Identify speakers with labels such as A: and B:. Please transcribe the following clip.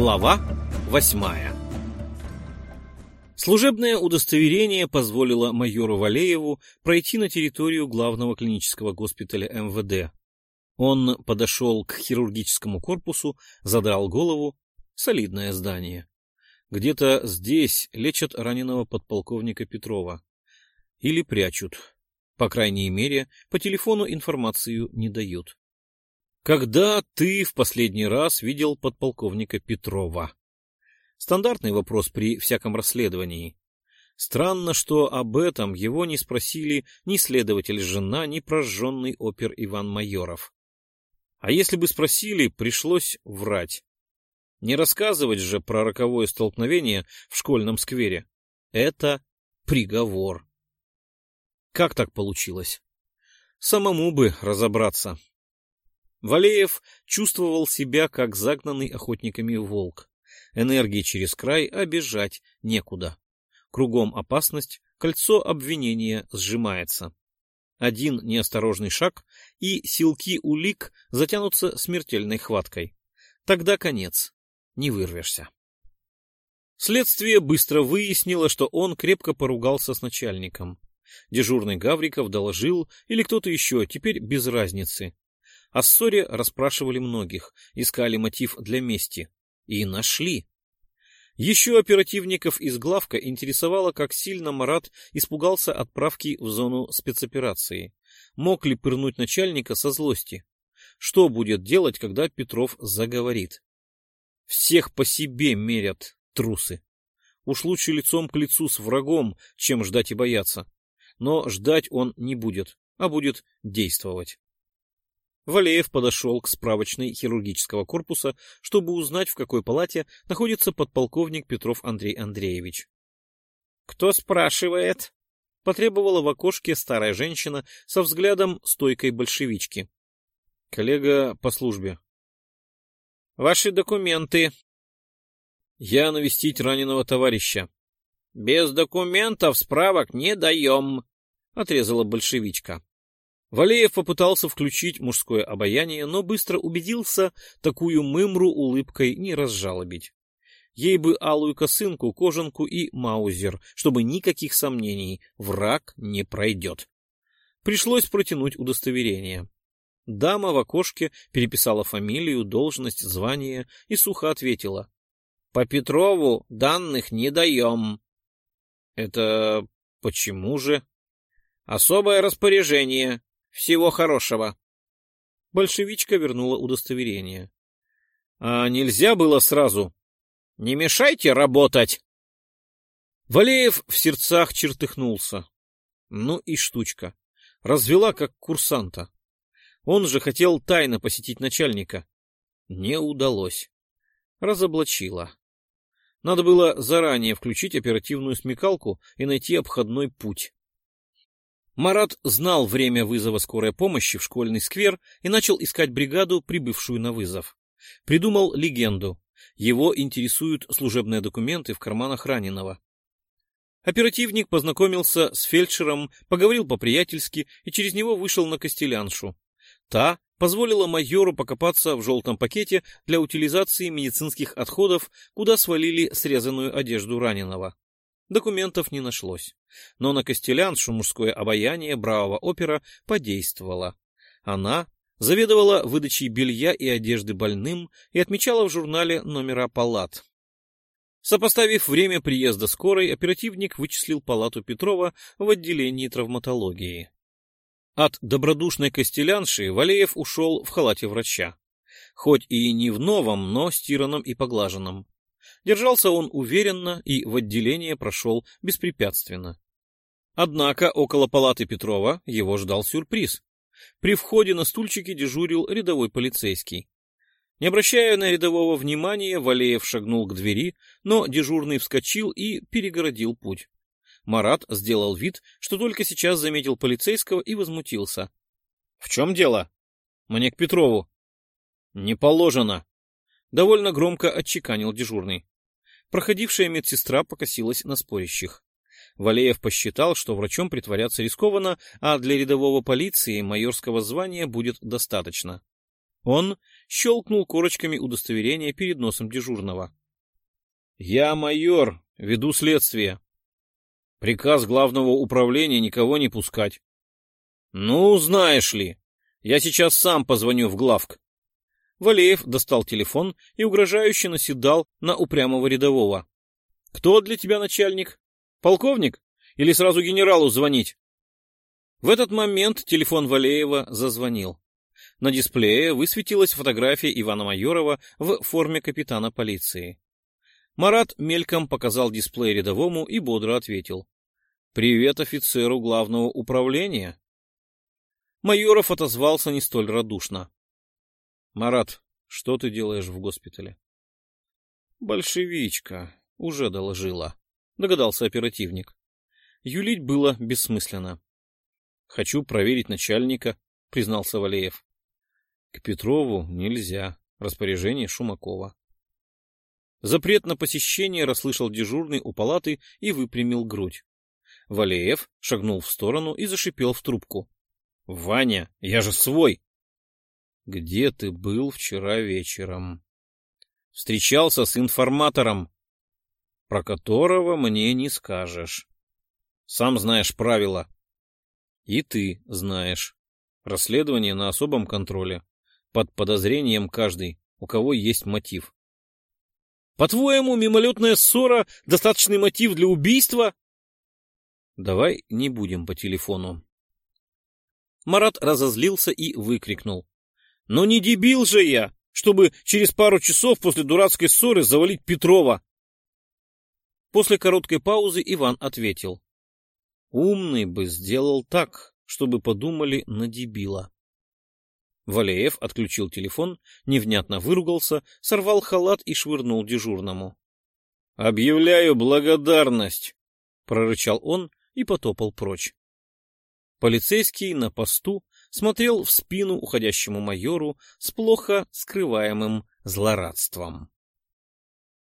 A: Глава восьмая Служебное удостоверение позволило майору Валееву пройти на территорию главного клинического госпиталя МВД. Он подошел к хирургическому корпусу, задрал голову. Солидное здание. Где-то здесь лечат раненого подполковника Петрова. Или прячут. По крайней мере, по телефону информацию не дают. Когда ты в последний раз видел подполковника Петрова? Стандартный вопрос при всяком расследовании. Странно, что об этом его не спросили ни следователь жена, ни прожженный опер Иван Майоров. А если бы спросили, пришлось врать. Не рассказывать же про роковое столкновение в школьном сквере. Это приговор. Как так получилось? Самому бы разобраться. Валеев чувствовал себя, как загнанный охотниками волк. Энергии через край, а некуда. Кругом опасность, кольцо обвинения сжимается. Один неосторожный шаг, и силки улик затянутся смертельной хваткой. Тогда конец. Не вырвешься. Следствие быстро выяснило, что он крепко поругался с начальником. Дежурный Гавриков доложил, или кто-то еще, теперь без разницы. О ссоре расспрашивали многих, искали мотив для мести. И нашли. Еще оперативников из главка интересовало, как сильно Марат испугался отправки в зону спецоперации. Мог ли пырнуть начальника со злости? Что будет делать, когда Петров заговорит? Всех по себе мерят трусы. Уж лучше лицом к лицу с врагом, чем ждать и бояться. Но ждать он не будет, а будет действовать. Валеев подошел к справочной хирургического корпуса, чтобы узнать, в какой палате находится подполковник Петров Андрей Андреевич. «Кто спрашивает?» — потребовала в окошке старая женщина со взглядом стойкой большевички. «Коллега по службе». «Ваши документы». «Я навестить раненого товарища». «Без документов справок не даем», — отрезала большевичка. Валеев попытался включить мужское обаяние, но быстро убедился такую мымру улыбкой не разжалобить. Ей бы алую косынку, кожанку и маузер, чтобы никаких сомнений, враг не пройдет. Пришлось протянуть удостоверение. Дама в окошке переписала фамилию, должность, звание и сухо ответила. — По Петрову данных не даем. — Это почему же? — Особое распоряжение. Всего хорошего. Большевичка вернула удостоверение. — А нельзя было сразу? — Не мешайте работать! Валеев в сердцах чертыхнулся. Ну и штучка. Развела как курсанта. Он же хотел тайно посетить начальника. Не удалось. Разоблачила. Надо было заранее включить оперативную смекалку и найти обходной путь. Марат знал время вызова скорой помощи в школьный сквер и начал искать бригаду, прибывшую на вызов. Придумал легенду. Его интересуют служебные документы в карманах раненого. Оперативник познакомился с фельдшером, поговорил по-приятельски и через него вышел на Костеляншу. Та позволила майору покопаться в желтом пакете для утилизации медицинских отходов, куда свалили срезанную одежду раненого. Документов не нашлось. Но на Костеляншу мужское обаяние бравого опера подействовало. Она заведовала выдачей белья и одежды больным и отмечала в журнале номера палат. Сопоставив время приезда скорой, оперативник вычислил палату Петрова в отделении травматологии. От добродушной костелянши Валеев ушел в халате врача. Хоть и не в новом, но стиранном и поглаженном. Держался он уверенно и в отделение прошел беспрепятственно. Однако около палаты Петрова его ждал сюрприз. При входе на стульчике дежурил рядовой полицейский. Не обращая на рядового внимания, Валеев шагнул к двери, но дежурный вскочил и перегородил путь. Марат сделал вид, что только сейчас заметил полицейского и возмутился. — В чем дело? — Мне к Петрову. — Не положено. Довольно громко отчеканил дежурный. Проходившая медсестра покосилась на спорящих. Валеев посчитал, что врачом притворяться рискованно, а для рядового полиции майорского звания будет достаточно. Он щелкнул корочками удостоверения перед носом дежурного. — Я майор, веду следствие. Приказ главного управления никого не пускать. — Ну, знаешь ли, я сейчас сам позвоню в главк. Валеев достал телефон и угрожающе наседал на упрямого рядового. — Кто для тебя начальник? Полковник? Или сразу генералу звонить? В этот момент телефон Валеева зазвонил. На дисплее высветилась фотография Ивана Майорова в форме капитана полиции. Марат мельком показал дисплей рядовому и бодро ответил. «Привет офицеру главного управления». Майоров отозвался не столь радушно. «Марат, что ты делаешь в госпитале?» «Большевичка уже доложила», — догадался оперативник. Юлить было бессмысленно. «Хочу проверить начальника», — признался Валеев. «К Петрову нельзя. Распоряжение Шумакова». Запрет на посещение расслышал дежурный у палаты и выпрямил грудь. Валеев шагнул в сторону и зашипел в трубку. — Ваня, я же свой! — Где ты был вчера вечером? — Встречался с информатором, про которого мне не скажешь. Сам знаешь правила. И ты знаешь. Расследование на особом контроле. Под подозрением каждый, у кого есть мотив. По-твоему, мимолетная ссора — достаточный мотив для убийства? Давай не будем по телефону. Марат разозлился и выкрикнул. Но не дебил же я, чтобы через пару часов после дурацкой ссоры завалить Петрова. После короткой паузы Иван ответил. Умный бы сделал так, чтобы подумали на дебила. Валеев отключил телефон, невнятно выругался, сорвал халат и швырнул дежурному. — Объявляю благодарность! — прорычал он и потопал прочь. Полицейский на посту смотрел в спину уходящему майору с плохо скрываемым злорадством.